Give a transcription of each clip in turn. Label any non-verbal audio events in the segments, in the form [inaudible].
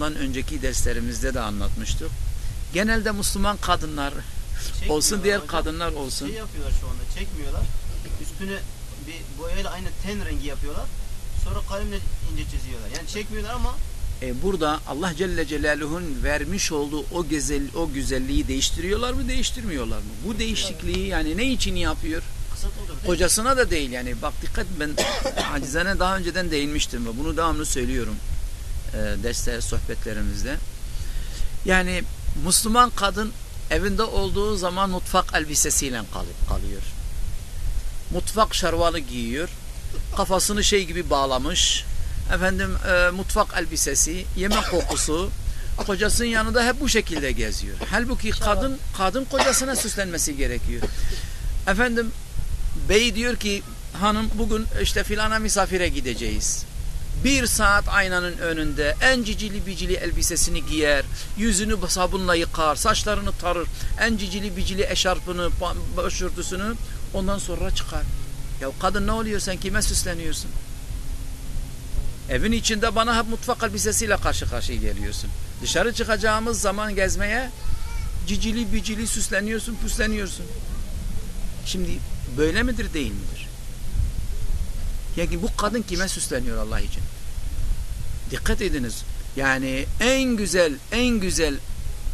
bundan önceki derslerimizde de anlatmıştık. Genelde Müslüman kadınlar olsun diğer hocam. kadınlar olsun. Şey yapıyorlar şu anda çekmiyorlar. Üstüne bir boyayla aynı ten rengi yapıyorlar. Sonra kalemle ince çiziyorlar. Yani çekmiyorlar ama E burada Allah Celle Celaluhu'nun vermiş olduğu o güzel o güzelliği değiştiriyorlar mı, değiştirmiyorlar mı? Bu değişikliği yani ne için yapıyor? Kocasına da değil yani. Bak dikkat ben [coughs] acizane daha önceden değinmiştim ve bunu devamlı söylüyorum e, derste sohbetlerimizde. Yani Müslüman kadın evinde olduğu zaman mutfak elbisesiyle kalıp kalıyor. Mutfak şarvalı giyiyor. Kafasını şey gibi bağlamış. Efendim e, mutfak elbisesi, yemek kokusu. Kocasının yanında hep bu şekilde geziyor. Halbuki kadın kadın kocasına süslenmesi gerekiyor. Efendim bey diyor ki hanım bugün işte filana misafire gideceğiz. Bir saat aynanın önünde en cicili bicili elbisesini giyer, yüzünü sabunla yıkar, saçlarını tarır, en cicili bicili eşarpını, başörtüsünü ondan sonra çıkar. Ya kadın ne oluyor sen kime süsleniyorsun? Evin içinde bana hep mutfak elbisesiyle karşı karşıya geliyorsun. Dışarı çıkacağımız zaman gezmeye cicili bicili süsleniyorsun, püsleniyorsun. Şimdi böyle midir değil midir? Yani bu kadın kime süsleniyor Allah için? Dikkat ediniz. Yani en güzel, en güzel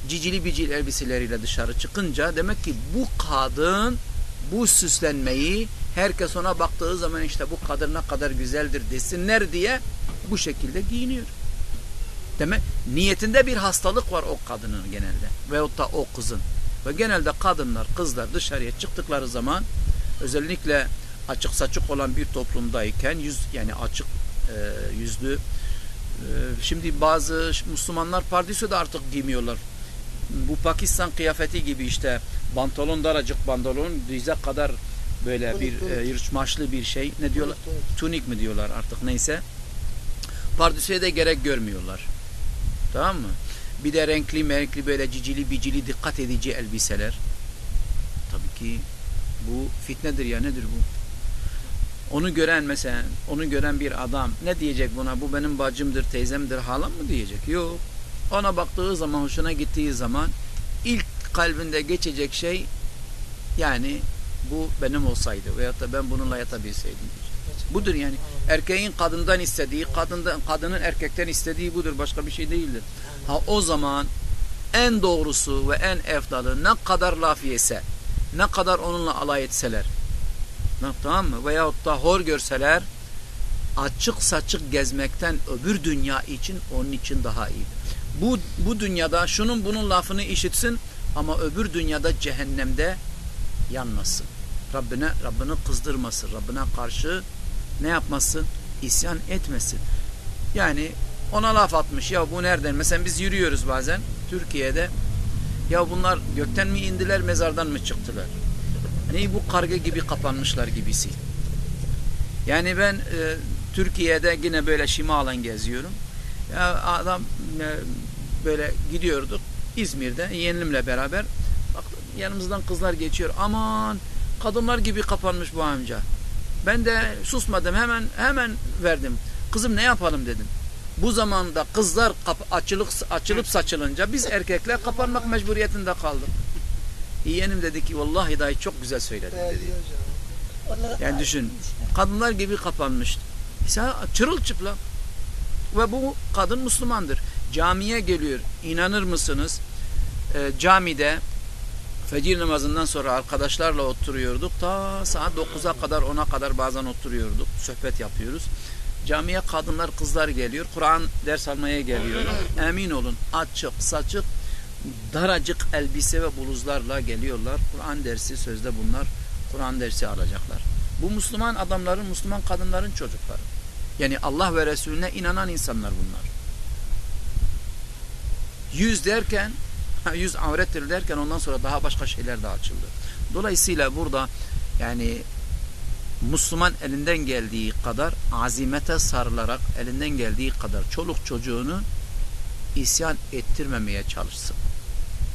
cicili bicili elbiseleriyle dışarı çıkınca demek ki bu kadın bu süslenmeyi herkes ona baktığı zaman işte bu kadın ne kadar güzeldir desinler diye bu şekilde giyiniyor. Demek niyetinde bir hastalık var o kadının genelde veyahut da o kızın. Ve genelde kadınlar, kızlar dışarıya çıktıkları zaman özellikle açık saçık olan bir toplumdayken yüz yani açık e, yüzlü e, şimdi bazı Müslümanlar pardesü de artık giymiyorlar. Bu Pakistan kıyafeti gibi işte pantolon daracık pantolon dize kadar böyle Tunik, bir tunik. e, yırtmaçlı bir şey ne diyorlar? Tunik, tunik. Tunik mi diyorlar artık neyse. Pardesüye de gerek görmüyorlar. Tamam mı? Bir de renkli renkli böyle cicili bicili dikkat edici elbiseler. Tabii ki bu fitnedir ya nedir bu? Onu gören mesela onu gören bir adam ne diyecek buna? Bu benim bacımdır, teyzemdir, halam mı diyecek? Yok. Ona baktığı zaman hoşuna gittiği zaman ilk kalbinde geçecek şey yani bu benim olsaydı veyahut da ben bununla yatabilseydim diyecek. Budur yani. Erkeğin kadından istediği, kadından, kadının erkekten istediği budur. Başka bir şey değildir. Ha o zaman en doğrusu ve en efdalı ne kadar laf yese, ne kadar onunla alay etseler, tamam mı? Veyahut da hor görseler, açık saçık gezmekten öbür dünya için onun için daha iyi. Bu, bu dünyada şunun bunun lafını işitsin ama öbür dünyada cehennemde yanmasın. Rabbine, Rabbini kızdırmasın. Rabbine karşı ne yapmasın? İsyan etmesin. Yani ona laf atmış. Ya bu nereden? Mesela biz yürüyoruz bazen Türkiye'de. Ya bunlar gökten mi indiler, mezardan mı çıktılar? Neyi bu karga gibi kapanmışlar gibisi. Yani ben e, Türkiye'de yine böyle şimalen geziyorum. Ya adam e, böyle gidiyorduk İzmir'de yeğenimle beraber. Bak yanımızdan kızlar geçiyor. Aman kadınlar gibi kapanmış bu amca. Ben de susmadım. Hemen hemen verdim. Kızım ne yapalım dedim. Bu zamanda kızlar açılıp açılıp saçılınca biz erkekler kapanmak mecburiyetinde kaldık. Yeğenim dedi ki vallahi dayı çok güzel söyledin dedi. Yani düşün. Kadınlar gibi kapanmış. Sen çırılçıplak. Ve bu kadın Müslümandır. Camiye geliyor. İnanır mısınız? Ee, camide fecir namazından sonra arkadaşlarla oturuyorduk. Ta saat 9'a kadar 10'a kadar bazen oturuyorduk. Sohbet yapıyoruz. Camiye kadınlar kızlar geliyor. Kur'an ders almaya geliyorlar. Emin olun açık saçık daracık elbise ve bluzlarla geliyorlar. Kur'an dersi sözde bunlar Kur'an dersi alacaklar. Bu Müslüman adamların, Müslüman kadınların çocukları. Yani Allah ve Resulüne inanan insanlar bunlar. Yüz derken, yüz avrettir derken ondan sonra daha başka şeyler de açıldı. Dolayısıyla burada yani Müslüman elinden geldiği kadar azimete sarılarak elinden geldiği kadar çoluk çocuğunu isyan ettirmemeye çalışsın.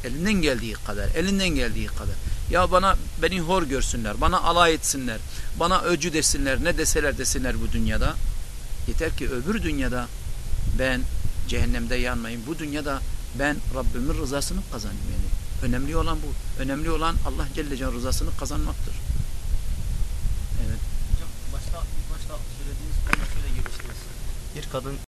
Elinden geldiği kadar, elinden geldiği kadar. Ya bana beni hor görsünler, bana alay etsinler, bana öcü desinler, ne deseler desinler bu dünyada. Yeter ki öbür dünyada ben cehennemde yanmayayım. Bu dünyada ben Rabbimin rızasını kazanayım yani. Önemli olan bu. Önemli olan Allah Celle Celaluhu rızasını kazanmaktır. Evet. Hocam başta, başta söylediğiniz konuda şöyle geliştiniz. Bir kadın